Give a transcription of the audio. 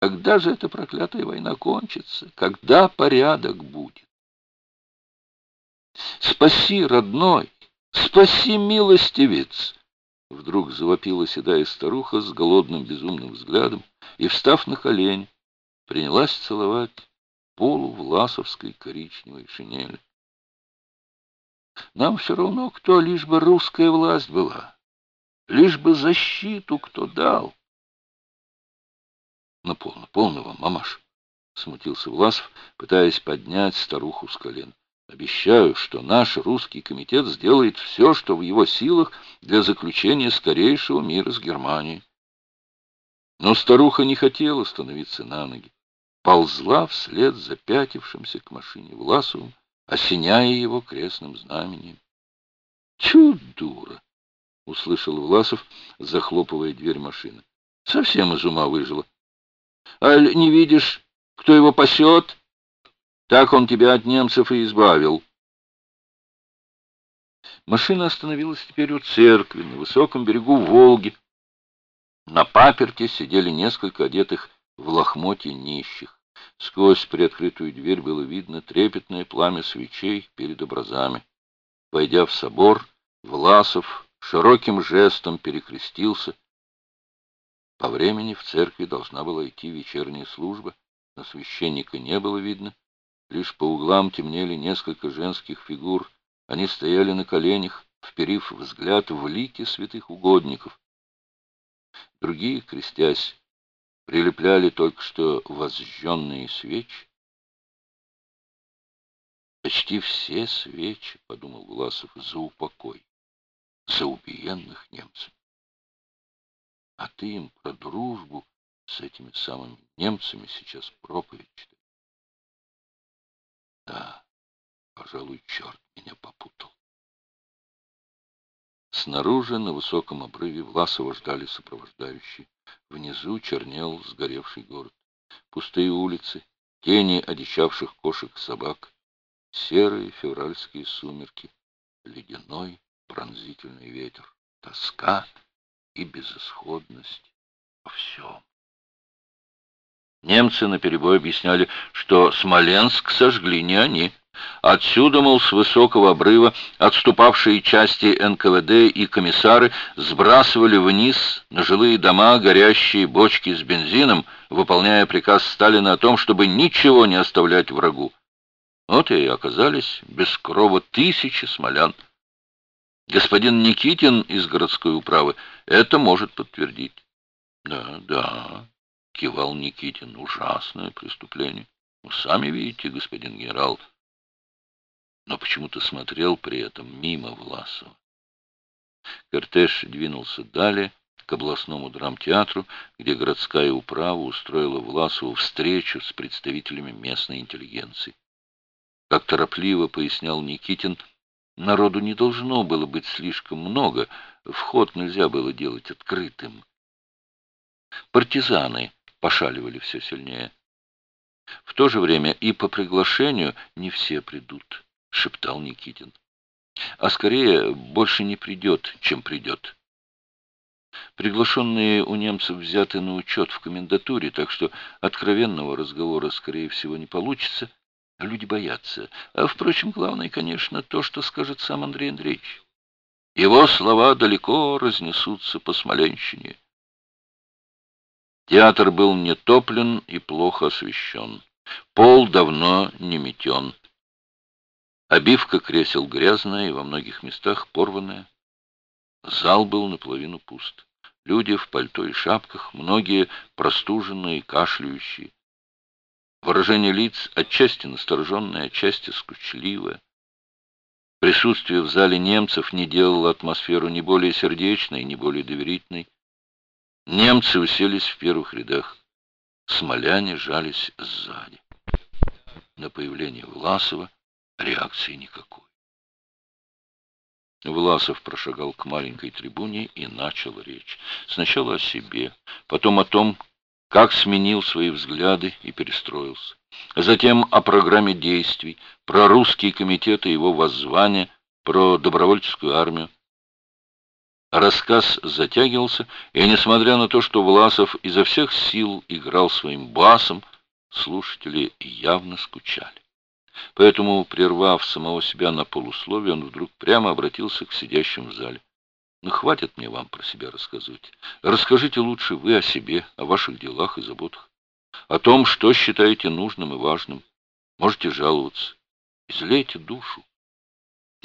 Когда же эта проклятая война кончится? Когда порядок будет? Спаси, родной! Спаси, милостивец! Вдруг завопила седая старуха с голодным безумным взглядом и, встав на колени, принялась целовать полу власовской коричневой шинели. Нам все равно кто, лишь бы русская власть была, лишь бы защиту кто дал. Ну, полно, полно вам, мамаш, — смутился Власов, пытаясь поднять старуху с колен. Обещаю, что наш русский комитет сделает все, что в его силах для заключения скорейшего мира с Германией. Но старуха не хотела становиться на ноги. Ползла вслед за пятившимся к машине Власовым, осеняя его крестным знаменем. «Тю, дура!» — услышал Власов, захлопывая дверь машины. «Совсем из ума выжила. Аль не видишь, кто его пасет?» Так он тебя от немцев и избавил. Машина остановилась теперь у церкви, на высоком берегу Волги. На паперте сидели несколько одетых в лохмотье нищих. Сквозь приоткрытую дверь было видно трепетное пламя свечей перед образами. Войдя в собор, Власов широким жестом перекрестился. По времени в церкви должна была идти вечерняя служба, но священника не было видно. Лишь по углам темнели несколько женских фигур. Они стояли на коленях, вперив взгляд в лики святых угодников. Другие, крестясь, прилепляли только что возжженные свечи. Почти все свечи, — подумал Власов, — за упокой, за убиенных немцев. А ты им про дружбу с этими самыми немцами сейчас проповедь читаешь. Да, пожалуй, черт меня попутал. Снаружи, на высоком обрыве, Власова ждали сопровождающие. Внизу чернел сгоревший город. Пустые улицы, тени одичавших кошек и собак, серые февральские сумерки, ледяной пронзительный ветер, тоска и безысходность во всем. Немцы наперебой объясняли, что Смоленск сожгли не они. Отсюда, мол, с высокого обрыва отступавшие части НКВД и комиссары сбрасывали вниз на жилые дома горящие бочки с бензином, выполняя приказ Сталина о том, чтобы ничего не оставлять врагу. Вот и оказались без крова тысячи смолян. Господин Никитин из городской управы это может подтвердить. Да, да, — кивал Никитин. «Ужасное преступление. Вы сами видите, господин генерал». Но почему-то смотрел при этом мимо Власова. Кортеж двинулся далее, к областному драмтеатру, где городская управа устроила Власову встречу с представителями местной интеллигенции. Как торопливо пояснял Никитин, народу не должно было быть слишком много, вход нельзя было делать открытым. Партизаны пошаливали все сильнее. В то же время и по приглашению не все придут, шептал Никитин. А скорее больше не придет, чем придет. Приглашенные у немцев взяты на учет в комендатуре, так что откровенного разговора, скорее всего, не получится. Люди боятся. А, впрочем, главное, конечно, то, что скажет сам Андрей Андреевич. Его слова далеко разнесутся по Смоленщине. Театр был не топлен и плохо освещен. Пол давно не метен. Обивка кресел грязная и во многих местах порванная. Зал был наполовину пуст. Люди в пальто и шапках, многие простуженные кашляющие. Выражение лиц отчасти настороженное, отчасти скучливое. Присутствие в зале немцев не делало атмосферу ни более сердечной, ни более доверительной. Немцы уселись в первых рядах. Смоляне жались сзади. На появление Власова реакции никакой. Власов прошагал к маленькой трибуне и начал речь. Сначала о себе, потом о том, как сменил свои взгляды и перестроился. Затем о программе действий, про русские комитеты его воззвания, про добровольческую армию. Рассказ затягивался, и, несмотря на то, что Власов изо всех сил играл своим басом, слушатели явно скучали. Поэтому, прервав самого себя на полусловие, он вдруг прямо обратился к сидящим в зале. «Ну, хватит мне вам про себя рассказывать. Расскажите лучше вы о себе, о ваших делах и заботах, о том, что считаете нужным и важным. Можете жаловаться. Излейте душу.